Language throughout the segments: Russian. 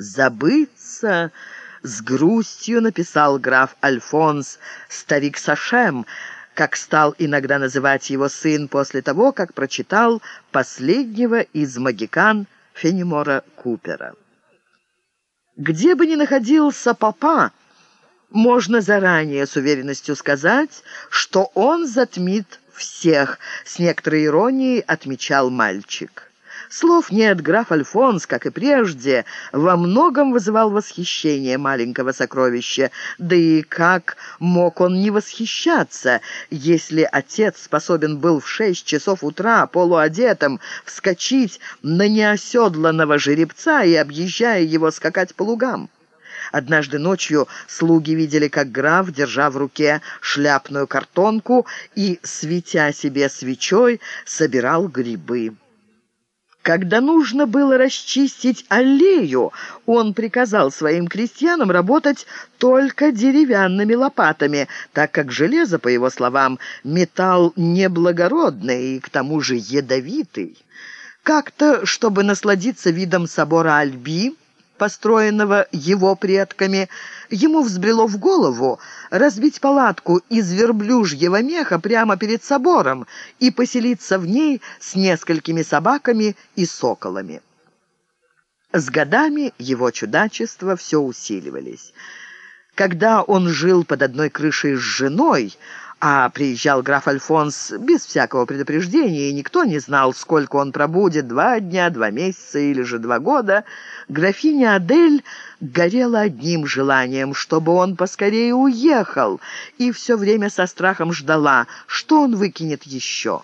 «Забыться!» — с грустью написал граф Альфонс, старик Сашем, как стал иногда называть его сын после того, как прочитал последнего из магикан Фенимора Купера. Где бы ни находился папа, можно заранее с уверенностью сказать, что он затмит всех, с некоторой иронией отмечал мальчик. Слов нет, граф Альфонс, как и прежде, во многом вызывал восхищение маленького сокровища. Да и как мог он не восхищаться, если отец способен был в шесть часов утра, полуодетым, вскочить на неоседланного жеребца и, объезжая его, скакать по лугам? Однажды ночью слуги видели, как граф, держа в руке шляпную картонку и, светя себе свечой, собирал грибы. Когда нужно было расчистить аллею, он приказал своим крестьянам работать только деревянными лопатами, так как железо, по его словам, металл неблагородный и к тому же ядовитый. Как-то, чтобы насладиться видом собора Альби, построенного его предками, ему взбрело в голову разбить палатку из верблюжьего меха прямо перед собором и поселиться в ней с несколькими собаками и соколами. С годами его чудачества все усиливались. Когда он жил под одной крышей с женой, а приезжал граф Альфонс без всякого предупреждения, и никто не знал, сколько он пробудет, два дня, два месяца или же два года, графиня Адель горела одним желанием, чтобы он поскорее уехал, и все время со страхом ждала, что он выкинет еще.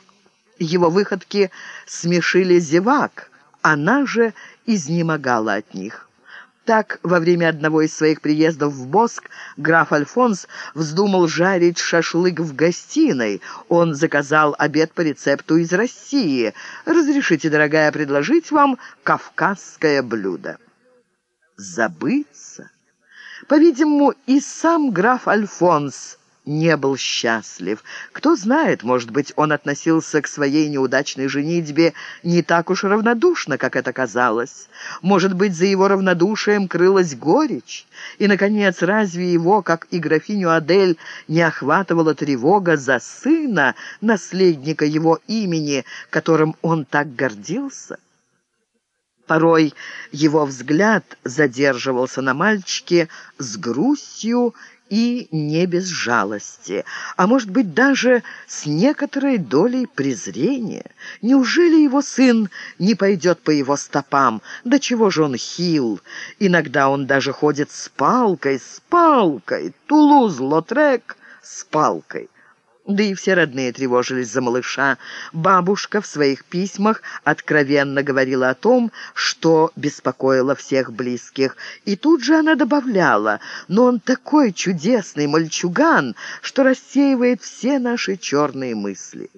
Его выходки смешили зевак, она же изнемогала от них. Так, во время одного из своих приездов в Боск, граф Альфонс вздумал жарить шашлык в гостиной. Он заказал обед по рецепту из России. «Разрешите, дорогая, предложить вам кавказское блюдо». Забыться? По-видимому, и сам граф Альфонс не был счастлив. Кто знает, может быть, он относился к своей неудачной женитьбе не так уж равнодушно, как это казалось. Может быть, за его равнодушием крылась горечь. И, наконец, разве его, как и графиню Адель, не охватывала тревога за сына, наследника его имени, которым он так гордился? Порой его взгляд задерживался на мальчике с грустью и не без жалости, а может быть даже с некоторой долей презрения. Неужели его сын не пойдет по его стопам? Да чего же он хил? Иногда он даже ходит с палкой, с палкой, Тулуз-Лотрек с палкой. Да и все родные тревожились за малыша. Бабушка в своих письмах откровенно говорила о том, что беспокоило всех близких. И тут же она добавляла, «Но он такой чудесный мальчуган, что рассеивает все наши черные мысли».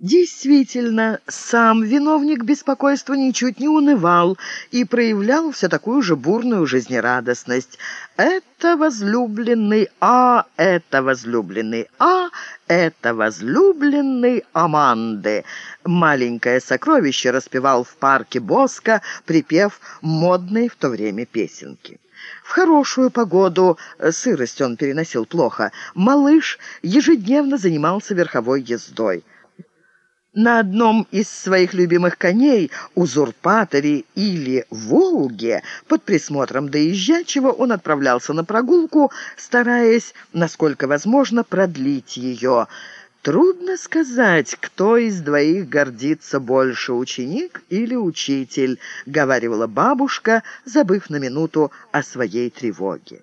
Действительно, сам виновник беспокойства ничуть не унывал и проявлял все такую же бурную жизнерадостность. «Это возлюбленный А, это возлюбленный А, это возлюбленный Аманды». Маленькое сокровище распевал в парке Боска, припев модной в то время песенки. В хорошую погоду, сырость он переносил плохо, малыш ежедневно занимался верховой ездой. На одном из своих любимых коней, узурпаторе или Волге, под присмотром доезжачего он отправлялся на прогулку, стараясь, насколько возможно, продлить ее. Трудно сказать, кто из двоих гордится больше, ученик или учитель, говаривала бабушка, забыв на минуту о своей тревоге.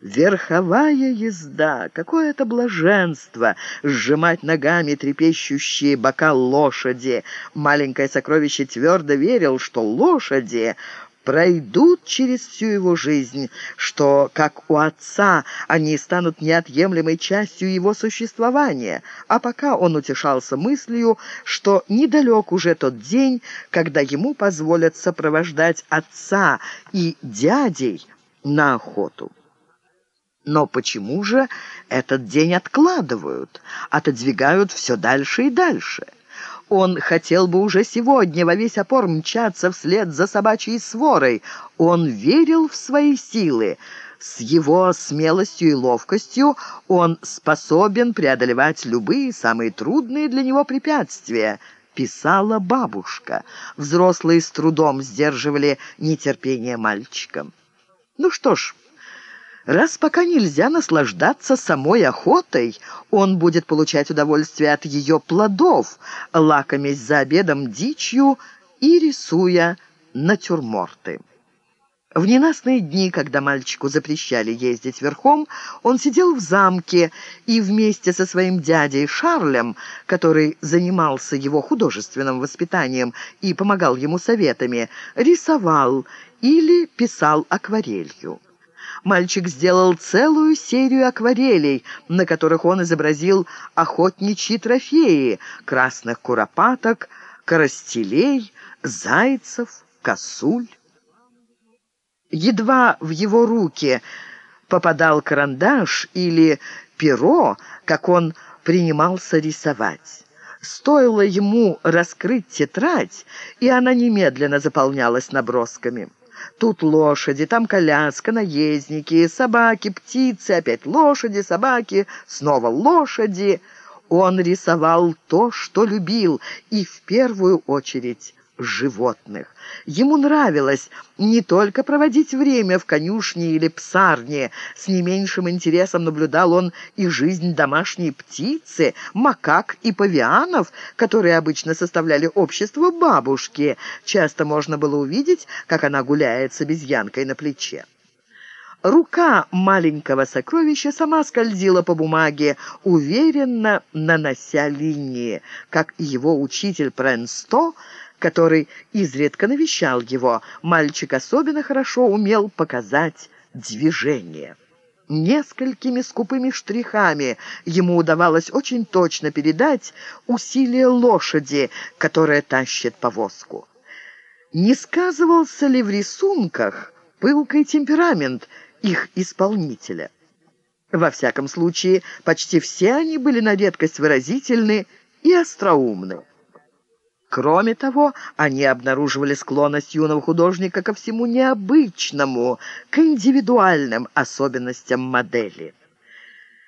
Верховая езда, какое это блаженство, сжимать ногами трепещущие бока лошади. Маленькое сокровище твердо верил, что лошади пройдут через всю его жизнь, что, как у отца, они станут неотъемлемой частью его существования. А пока он утешался мыслью, что недалек уже тот день, когда ему позволят сопровождать отца и дядей на охоту. Но почему же этот день откладывают, отодвигают все дальше и дальше? Он хотел бы уже сегодня во весь опор мчаться вслед за собачьей сворой. Он верил в свои силы. С его смелостью и ловкостью он способен преодолевать любые самые трудные для него препятствия писала бабушка. Взрослые с трудом сдерживали нетерпение мальчика. Ну что ж, Раз пока нельзя наслаждаться самой охотой, он будет получать удовольствие от ее плодов, лакомясь за обедом дичью и рисуя натюрморты. В ненастные дни, когда мальчику запрещали ездить верхом, он сидел в замке и вместе со своим дядей Шарлем, который занимался его художественным воспитанием и помогал ему советами, рисовал или писал акварелью мальчик сделал целую серию акварелей, на которых он изобразил охотничьи трофеи — красных куропаток, коростелей, зайцев, косуль. Едва в его руки попадал карандаш или перо, как он принимался рисовать. Стоило ему раскрыть тетрадь, и она немедленно заполнялась набросками. Тут лошади, там коляска, наездники, собаки, птицы, опять лошади, собаки, снова лошади. Он рисовал то, что любил, и в первую очередь животных. Ему нравилось не только проводить время в конюшне или псарне, с не меньшим интересом наблюдал он и жизнь домашней птицы, макак и павианов, которые обычно составляли общество бабушки. Часто можно было увидеть, как она гуляет с обезьянкой на плече. Рука маленького сокровища сама скользила по бумаге, уверенно нанося линии, как его учитель Пренсто — который изредка навещал его, мальчик особенно хорошо умел показать движение. Несколькими скупыми штрихами ему удавалось очень точно передать усилия лошади, которая тащит повозку. Не сказывался ли в рисунках пылкий темперамент их исполнителя? Во всяком случае, почти все они были на редкость выразительны и остроумны. Кроме того, они обнаруживали склонность юного художника ко всему необычному, к индивидуальным особенностям модели.